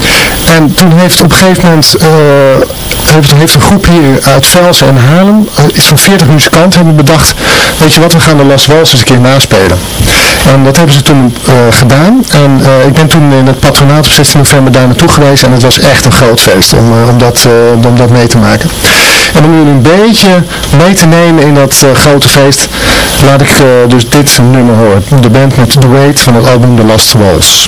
en toen heeft op een gegeven moment heeft, heeft, een groep hier uit Velsen en Haarlem, iets van 40 muzikanten, hebben bedacht, weet je wat, we gaan de Las Walls eens een keer naspelen. En dat hebben ze toen gedaan. En ik ben toen in het patronaat op 16 november daar naartoe geweest en het was echt een groot feest om, om, dat, om dat mee te maken. En om jullie een beetje mee te nemen in dat grote feest, laat ik dus dit nummer horen. De band met The Wait van het album The Last Waltz.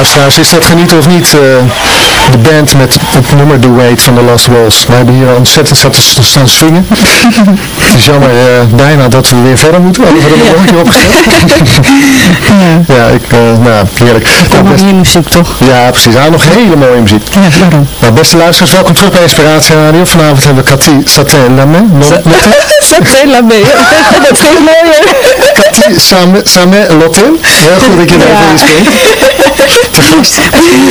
luisteraars, is dat genieten of niet? eh, de band met het nummer The Wait van The Lost Walls. We hebben hier ontzettend zitten te staan swingen. <laughs> Het is jammer eh, bijna dat we weer verder moeten. We hebben er een rondje opgezet. <laughs> ja, ik, eh, nou, heerlijk. Nou, best-
Mooie muziek toch?
ja, precies. Nou, nog hele mooie muziek.
Ja, waarom?
Nou, beste luisteraars, welkom terug bij Inspiratie Radio. Vanavond hebben we Cathy Satin Lame.
Saté Labé. Dat is geen mooier.
Cathy Same- Samet Lotin. Heel goed dat je even in springt.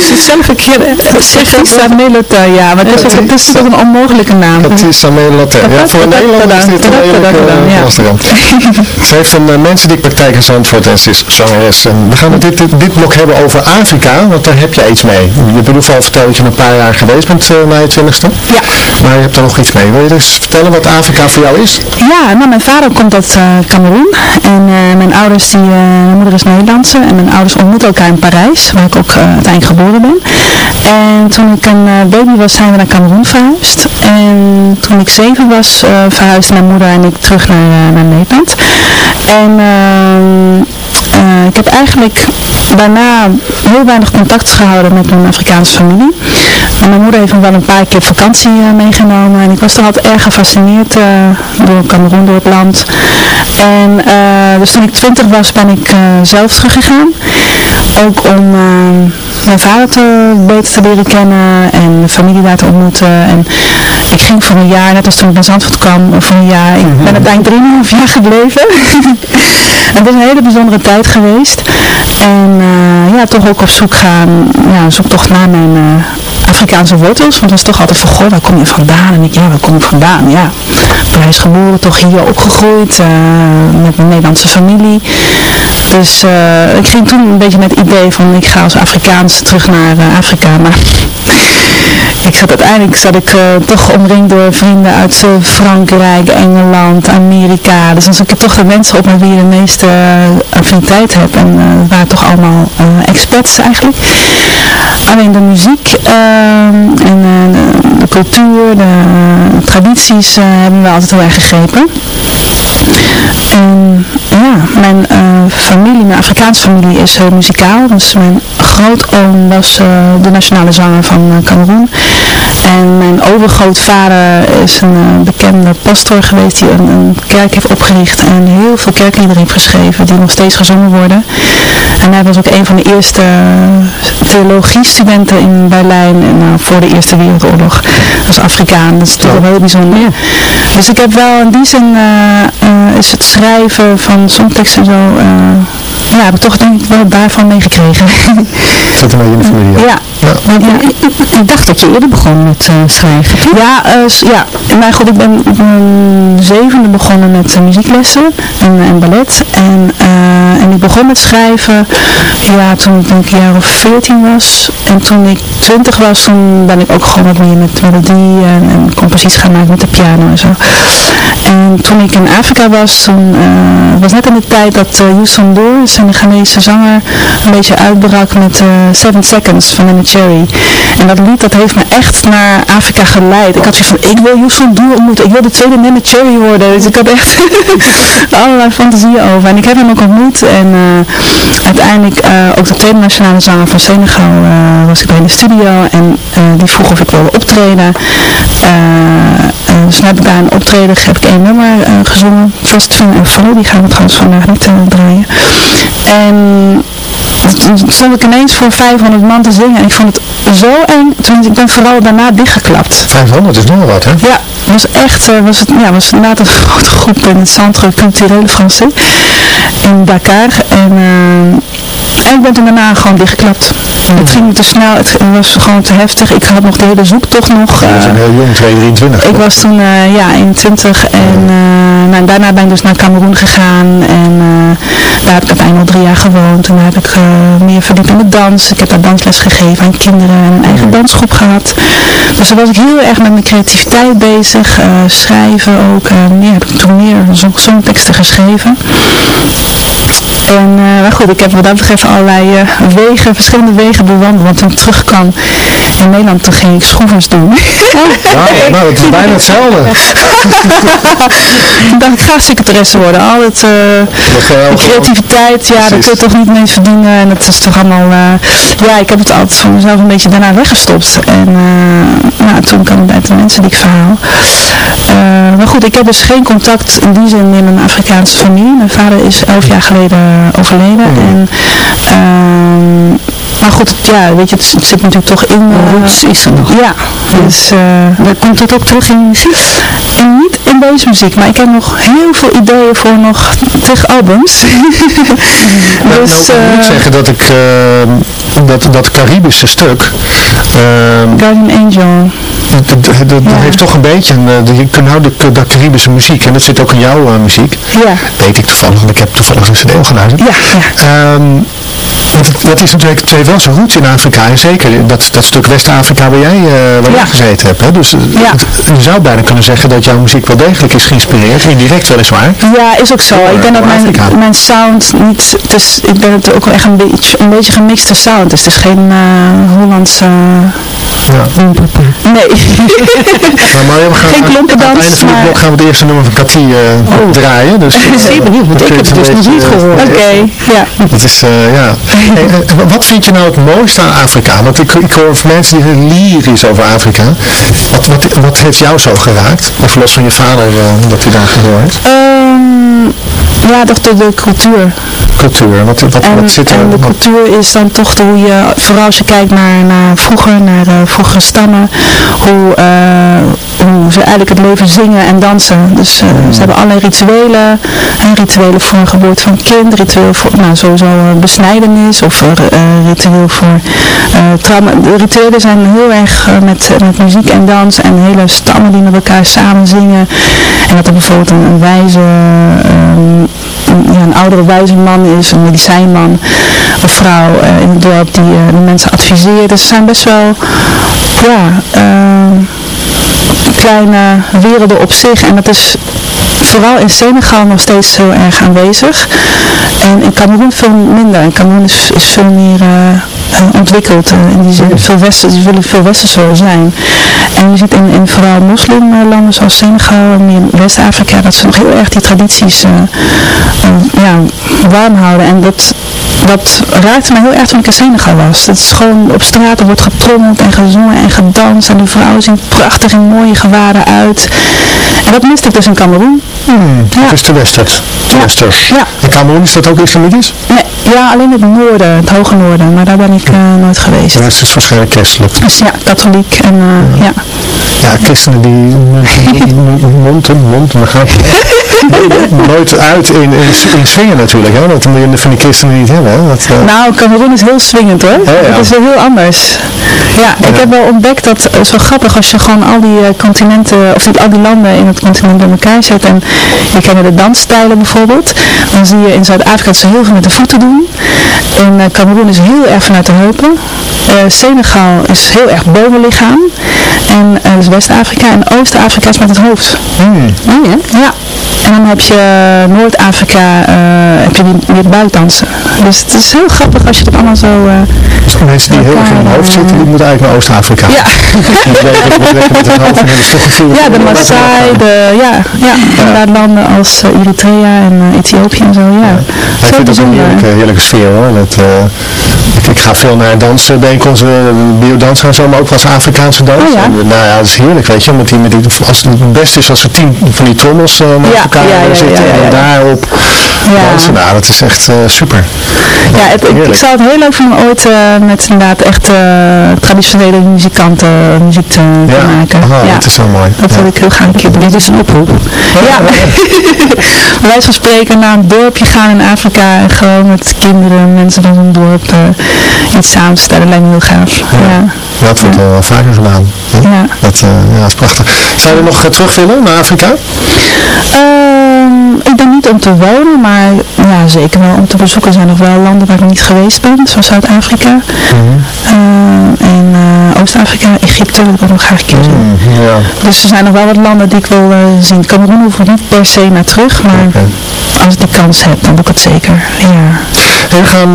Ze zelf een keer zeggen Samelota, ja, maar dat is, dat is toch een onmogelijke naam.
Cathy Samet Lotin. Ja, voor een Nederlander is dit een redelijk eh,
Ja.
lastig. <laughs> Ze heeft een uh, mensendiekpraktijk in Zandvoort en ze is zangeres. En we gaan het dit, dit, dit blok hebben over Afrika, want daar heb je iets mee. Je ieder geval verteld dat je een paar jaar geweest bent na je twintigste.
Ja.
Maar je hebt er nog iets mee. Wil je dus vertellen wat Afrika voor jou is?
Ja, nou mijn vader komt uit Cameroen en uh, mijn ouders, die, uh, mijn moeder is Nederlandse en mijn ouders ontmoeten elkaar in Parijs, waar ik ook uh, uiteindelijk geboren ben. En toen ik een baby was, zijn we naar Cameroen verhuisd. En toen ik zeven was, verhuisde mijn moeder en ik terug naar, naar Nederland. En uh, ik heb eigenlijk daarna heel weinig contact gehouden met mijn Afrikaanse familie. Mijn moeder heeft me wel een paar keer op vakantie uh, meegenomen. En ik was toch altijd erg gefascineerd uh, door Cameroen, door het land. En uh, dus toen ik twintig was, ben ik zelf teruggegaan. Ook om mijn vader te, beter te leren kennen en mijn familie daar te ontmoeten. En ik ging voor een jaar, net als toen ik naar Zandvoort kwam, voor een jaar. Ik ben uiteindelijk 3,5 jaar gebleven. <laughs> het is een hele bijzondere tijd geweest. En uh, ja, toch ook op zoek gaan, ja, zoektocht naar mijn uh, Afrikaanse wortels. Want dat is toch altijd van, goh, waar kom je vandaan? En ik, ja, waar kom ik vandaan? Ja, Parijs geboren, toch hier opgegroeid, uh, met mijn Nederlandse familie. Dus ik ging toen een beetje met het idee van, ik ga als Afrikaans terug naar Afrika. Maar ik zat uiteindelijk zat ik toch omringd door vrienden uit Frankrijk, Engeland, Amerika. Dus dan zoek ik toch de mensen op met wie je de meeste uh, affiniteit hebt. En het waren toch allemaal expats eigenlijk. Alleen de muziek en de cultuur, de tradities hebben me altijd heel erg gegrepen. En ja, mijn uh, familie, mijn Afrikaanse familie is heel muzikaal. Dus mijn grootoom was uh, de nationale zanger van Cameroen. En mijn overgrootvader is een bekende pastor geweest die een, een, kerk heeft opgericht en heel veel kerkliederen heeft geschreven die nog steeds gezongen worden. En hij was ook een van de eerste theologiestudenten in Berlijn en, voor de Eerste Wereldoorlog als Afrikaan. Dat is toch wel heel bijzonder. Ja. Dus ik heb wel in die zin is het schrijven van songteksten zo, uh, ja, heb ik toch denk ik wel daarvan meegekregen.
Zat er maar in de familie?
Ja. ja.
Ik, ik, dacht dat je eerder begon met uh, schrijven.
Ja, uh, ja. Maar goed, ik ben op mijn zevende begonnen met muzieklessen en, en, ballet. En, en ik begon met schrijven, ja, toen ik denk een jaar of veertien was. En toen ik twintig was, toen ben ik ook gewoon wat meer met melodie en, en composities gaan maken met de piano en zo. En toen ik in Afrika was, toen uh, was net in de tijd dat uh, Houston Door, een Senegalese zanger, een beetje uitbrak met uh, Seven Seconds van Nana Cherry. En dat lied, dat heeft me echt naar Afrika geleid. Ik had zoiets van, ik wil Houston Door ontmoeten, ik wil de tweede Nana Cherry worden. Dus ik had echt <laughs> allerlei fantasieën over. En ik heb hem ook ontmoet en uiteindelijk ook de tweede nationale zanger van Senegal was ik bij in de studio en die vroeg of ik wilde optreden. dus toen heb ik daar een optreden, heb ik één nummer gezongen. Trust, Fun en Flow, die gaan we trouwens vandaag niet draaien. En toen stond ik ineens voor 500 man te zingen en ik vond het zo eng. Tenminste, ik ben vooral daarna dichtgeklapt.
500 is nog wat, hè?
Ja, was echt, uh, was het, ja, was inderdaad een <laughs> grote groep in het Centre Culturele Français in Dakar. En, en ik ben toen daarna gewoon dichtgeklapt. Het ging te snel, het was gewoon te heftig. Ik had nog de hele zoektocht nog.
Uh, je was ook heel jong, 23.
Ik was toen ja, 21 en uh, nou, daarna ben ik dus naar Cameroen gegaan en daar heb ik uiteindelijk al drie jaar gewoond. En daar heb ik meer verdiept in de dans. Ik heb daar dansles gegeven aan kinderen en een eigen dansgroep gehad. Dus daar was ik heel erg met mijn creativiteit bezig, schrijven ook. En ja, heb ik toen meer zongteksten geschreven. En maar goed, ik heb wat dat betreft allerlei uh, wegen, verschillende wegen bewandeld. Want toen ik terugkwam in Nederland, toen ging ik schroevers doen.
Ja, <laughs> nou, dat is bijna hetzelfde. <laughs>
toen dacht ik, ga secretaresse worden. Altijd uh, creativiteit, ja, daar kun je toch niet mee verdienen. En dat is toch allemaal, ja, ik heb het altijd voor mezelf een beetje daarna weggestopt. En nou, toen kwam ik bij de mensen die ik verhaal. maar goed, ik heb dus geen contact in die zin in een Afrikaanse familie. Mijn vader is elf jaar geleden overleden. En, uh, maar goed, ja, weet je, het, zit natuurlijk toch in...
Uh, roots is er nog.
Ja, dus... Uh,
komt het ook terug in muziek?
En niet deze muziek, maar ik heb nog heel veel ideeën voor nog terug albums. <laughs>
dus, nou, moet ik zeggen dat ik... dat, dat Caribische stuk...
Guardian Angel
dat, dat ja. heeft toch een beetje, een, je kunt nou de, de Caribische muziek, en dat zit ook in jouw uh, muziek,
ja.
weet ik toevallig, want ik heb toevallig een cd geluisterd.
Ja, ja.
Um, dat is natuurlijk twee wel zijn roots in Afrika. En zeker dat, dat stuk West-Afrika waar jij, uh, waar ja. jij gezeten hebt. Hè? Dus
ja.
het, je zou bijna kunnen zeggen dat jouw muziek wel degelijk is geïnspireerd. Indirect weliswaar.
Ja, is ook zo. Ik denk dat mijn, mijn sound niet... Het is, ik ben het ook wel echt een beetje, een beetje gemixte sound. Dus het is geen uh, Hollandse...
Ja.
Nee. <laughs>
nou, maar we gaan,
Geen klompendans. Aan het
einde van het blok gaan we het eerste nummer van Cathy uh, oh. draaien. Dus, <laughs>
ik ben benieuwd, want ik heb het dus nog niet gehoord.
Oké, okay. ja.
Dat is, uh, ja. Hey, uh, wat vind je nou het mooiste aan Afrika? Want ik, ik hoor mensen die zijn lyrisch over Afrika. Wat, wat, wat heeft jou zo geraakt? Of los van je vader, dat hij daar gehoord?
Um, ja, toch de, de cultuur.
Cultuur, wat, wat,
en,
wat zit er?
En de cultuur is dan toch de, hoe je, vooral als je kijkt naar, naar vroeger, naar uh, vroegere stammen, hoe, uh, hoe ze eigenlijk het leven zingen en dansen. Dus uh, mm. ze hebben allerlei rituelen, en rituelen voor een geboorte van een kind, ritueel voor, nou sowieso besnijdenis of ritueel voor trauma. De rituelen zijn heel erg met, met muziek en dans en hele stammen die met elkaar samen zingen. En dat er bijvoorbeeld een, een wijze um, ja, een oudere wijze man is, een medicijnman of vrouw uh, in het dorp die uh, de mensen adviseert. Dus zijn best wel ja, uh, kleine werelden op zich en dat is vooral in Senegal nog steeds heel erg aanwezig. En in Cameroen veel minder. In Cameroen is, veel meer ontwikkeld. Uh, in die zin, veel westers, die willen veel zo zijn. En je ziet in, vooral moslimlanden zoals Senegal en West-Afrika dat ze nog heel erg die tradities uh, ja, warm houden. En dat, dat raakte mij heel erg toen ik in Senegal was. Dat is gewoon op straat, er wordt getrommeld en gezongen en gedanst. En de vrouwen zien prachtig in mooie gewaden uit. En dat miste ik dus in Cameroen.
Hmm, ja. Dat is te westers. Te
ja.
westers.
Ja.
In Cameroen is dat ook islamitisch?
Nee, ja, alleen het noorden, het hoge noorden. Maar daar ben ik uh, nooit geweest.
De rest is waarschijnlijk christelijk.
Dus ja, katholiek en uh, ja.
Ja, christenen die monden, monden, gaan nooit uit in, in, in swingen natuurlijk. Hè? Dat moet je van die christenen niet hebben. Hè? Dat, uh...
Nou, Cameroen is heel swingend hoor.
Ja, ja.
Het is wel heel anders. Ja, ik heb wel ontdekt dat het is wel grappig als je gewoon al die uh, continenten, of die, al die landen in het continent bij elkaar zet. En je kent de dansstijlen bijvoorbeeld. Dan zie je in Zuid-Afrika dat ze heel veel met de voeten doen. En uh, Cameroen is heel erg vanuit de heupen. Senegal is heel erg bovenlichaam. En dat is West-Afrika. En Oost-Afrika is met het hoofd.
Hmm.
Oh, ja. ja. En dan heb je Noord-Afrika, uh, heb je die, die buikdansen. Dus het is heel grappig als je het allemaal zo... Uh,
dus voor mensen die heel erg in hun hoofd zitten, die moeten eigenlijk naar Oost-Afrika.
Ja. ja, de Maasai, de, ja, ja, inderdaad landen als uh, Eritrea en uh, Ethiopië en zo, ja. ja.
Ik vind het een heerlijke, heerlijke sfeer hoor. Dat, ik, ga veel naar dansbijeenkomsten, biodansen en zo, maar ook wel eens Afrikaanse dans.
Oh, ja.
En, nou ja, dat is heerlijk, weet je, met die, met die, als het best is als er tien van die trommels uh, naar
ja,
elkaar
ja, ja,
zitten
ja, ja,
en daarop dansen. Nou, dat is echt uh, super.
Ja, het, ik, ik, zou het heel leuk vinden ooit uh, met inderdaad echt traditionele muzikanten muziek te, maken.
Aha,
ja,
dat is zo mooi.
Dat wil ik heel graag een keer doen.
Dit is een oproep.
Ja, <laughs> wijze van spreken naar een dorpje gaan in Afrika en gewoon met kinderen, mensen van zo'n dorp iets samenstellen. lijkt me heel gaaf. Ja.
Ja, dat wordt wel vaker gedaan.
Ja.
Dat, ja, dat is prachtig. Zou je nog terug willen naar Afrika?
Um, ik ben niet om te wonen, maar ja, zeker wel om te bezoeken. Er zijn nog wel landen waar ik niet geweest ben, zoals Zuid-Afrika.
Mhm.
en Oost-Afrika, Egypte, dat wil ik nog graag een.
Mhm, ja.
Dus er zijn nog wel wat landen die ik wil zien. Cameroen hoef ik niet per se naar terug, maar als ik de kans heb, dan doe ik het zeker. Ja.
En we gaan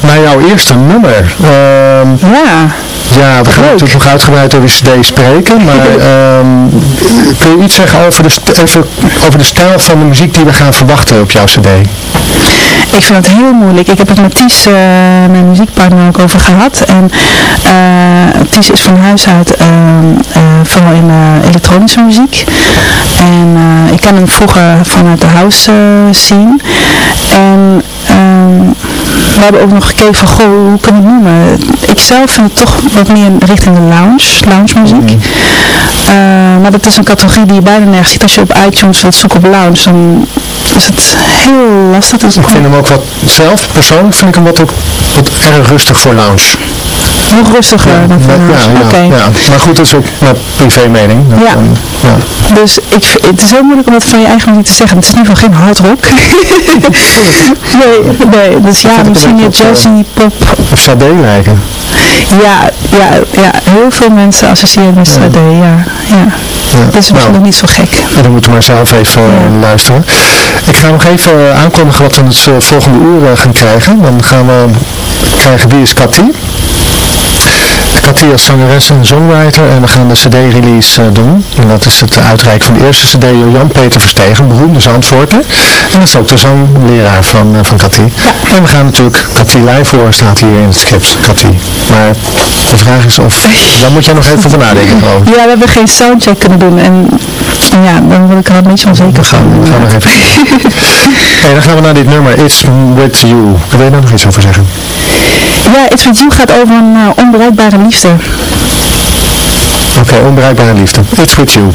naar jouw eerste nummer. Ehm,
ja.
Ja, we gaan natuurlijk nog uitgebreid over cd spreken, maar um, kun je iets zeggen over de, even over de stijl van de muziek die we gaan verwachten op jouw cd?
Ik vind het heel moeilijk. Ik heb het met Ties, uh, mijn muziekpartner, ook over gehad. En uh, Ties is van huis uit uh, vooral in elektronische muziek. En ik ken hem vroeger vanuit de house scene. En ehm, we hebben ook nog gekeken van, goh, hoe kunnen we het noemen? Ik zelf vind het toch wat meer richting de lounge, lounge muziek. Mm. Uh, maar dat is een categorie die je bijna nergens ziet. Als je op iTunes wilt zoeken op lounge, dan is het heel lastig.
ik vind hem ook wat, zelf persoonlijk vind ik hem wat, ook, wat erg rustig voor lounge.
Nog rustiger ja, dan voor
ja, ja, ja, Maar goed, dat is ook mijn privé mening. Dat,
ja. Um, ja. Dus ik, het is heel moeilijk om dat van je eigen muziek te zeggen. Het is in ieder geval geen hard rock. <laughs> nee, nee. Dus ja, misschien meer jazzy, pop.
Of Sade lijken.
Ja, ja, ja, heel veel mensen associëren met Sade, ja. ja. Dat is misschien nou, nog niet zo gek.
Dan moeten we maar zelf even ja. luisteren. Ik ga nog even aankondigen wat we in het volgende uur gaan krijgen. Dan gaan we krijgen Wie is Cathy? Cathy als zangeres en songwriter en we gaan de cd-release uh, doen. En dat is het uitreiken van de eerste cd door Jan-Peter Verstegen, beroemde Zandvoorter. En dat is ook de zangleraar van, uh, van Cathy. Ja. En we gaan natuurlijk Cathy live voor staat hier in het script, Cathy. Maar de vraag is of, <laughs> daar moet jij nog even over nadenken
Ja, we hebben geen soundcheck kunnen doen en ja, dan wil ik er een beetje onzeker
van. We gaan nog even <laughs> hey, dan gaan we naar dit nummer, It's With You. Wil je daar nog iets over zeggen?
Ja, It's With You gaat over een uh, onbereikbare liefde.
Oké, okay, onbereikbare liefde. It's With You.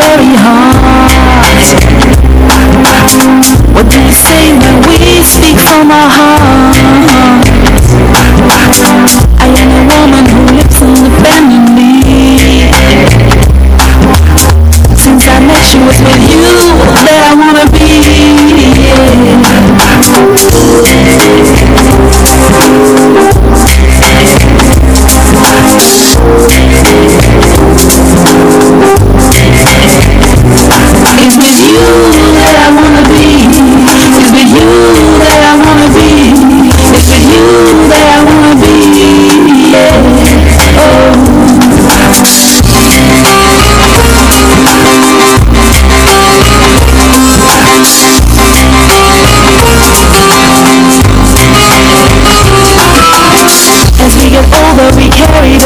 Very
hard. What do you say when we speak from our hearts. I am a woman who lives independently Since I met you, it's with you that I wanna be.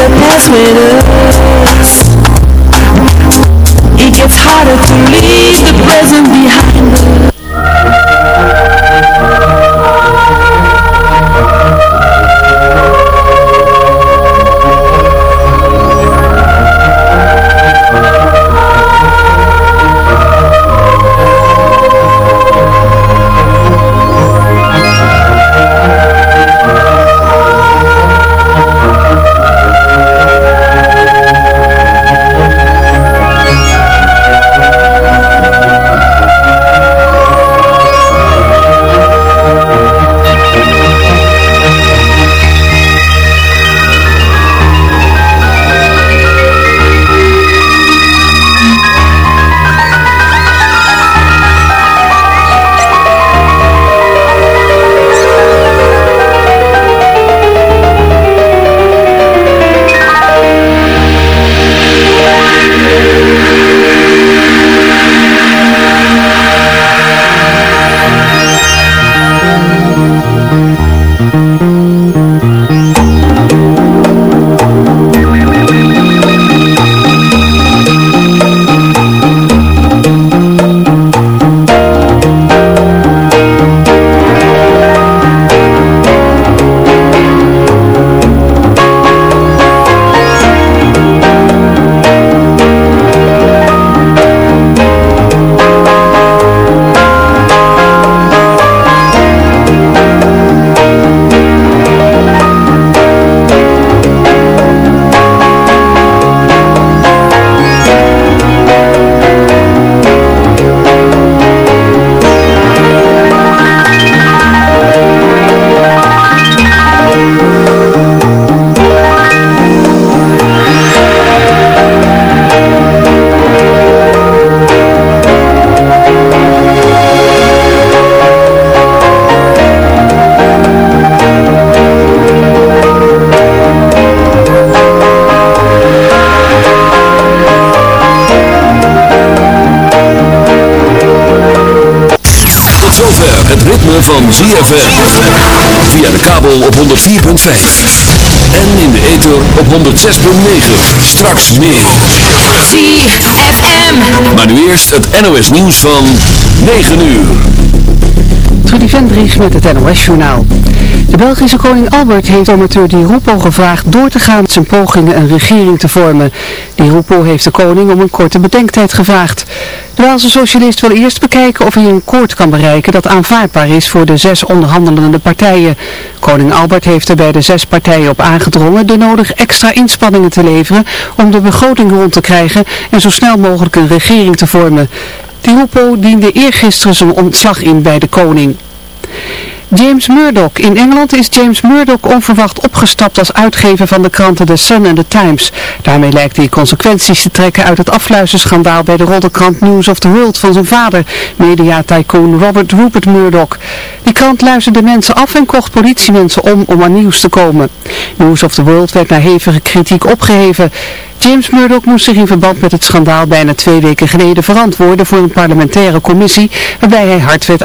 that mess with us It gets harder to leave the present behind
van ZFM. Via de kabel op 104.5. En in de ether op 106.9. Straks meer.
ZFM.
Maar nu eerst het NOS nieuws van 9 uur.
Trudy Vendrich met het NOS-journaal. De Belgische koning Albert heeft amateur Di Rupo gevraagd door te gaan met zijn pogingen een regering te vormen. Di Rupo heeft de koning om een korte bedenktijd gevraagd. De Waalse socialist wil eerst bekijken of hij een akkoord kan bereiken dat aanvaardbaar is voor de zes onderhandelende partijen. Koning Albert heeft er bij de zes partijen op aangedrongen de nodige extra inspanningen te leveren om de begroting rond te krijgen en zo snel mogelijk een regering te vormen. Di Rupo diende eergisteren zijn ontslag in bij de koning. James Murdoch. In Engeland is James Murdoch onverwacht opgestapt als uitgever van de kranten The Sun en The Times. Daarmee lijkt hij consequenties te trekken uit het afluisterschandaal bij de roddelkrant News of the World van zijn vader, media-tycoon Robert Rupert Murdoch. Die krant luisterde mensen af en kocht politiemensen om om aan nieuws te komen. News of the World werd na hevige kritiek opgeheven. James Murdoch moest zich in verband met het schandaal bijna twee weken geleden verantwoorden voor een parlementaire commissie waarbij hij hard werd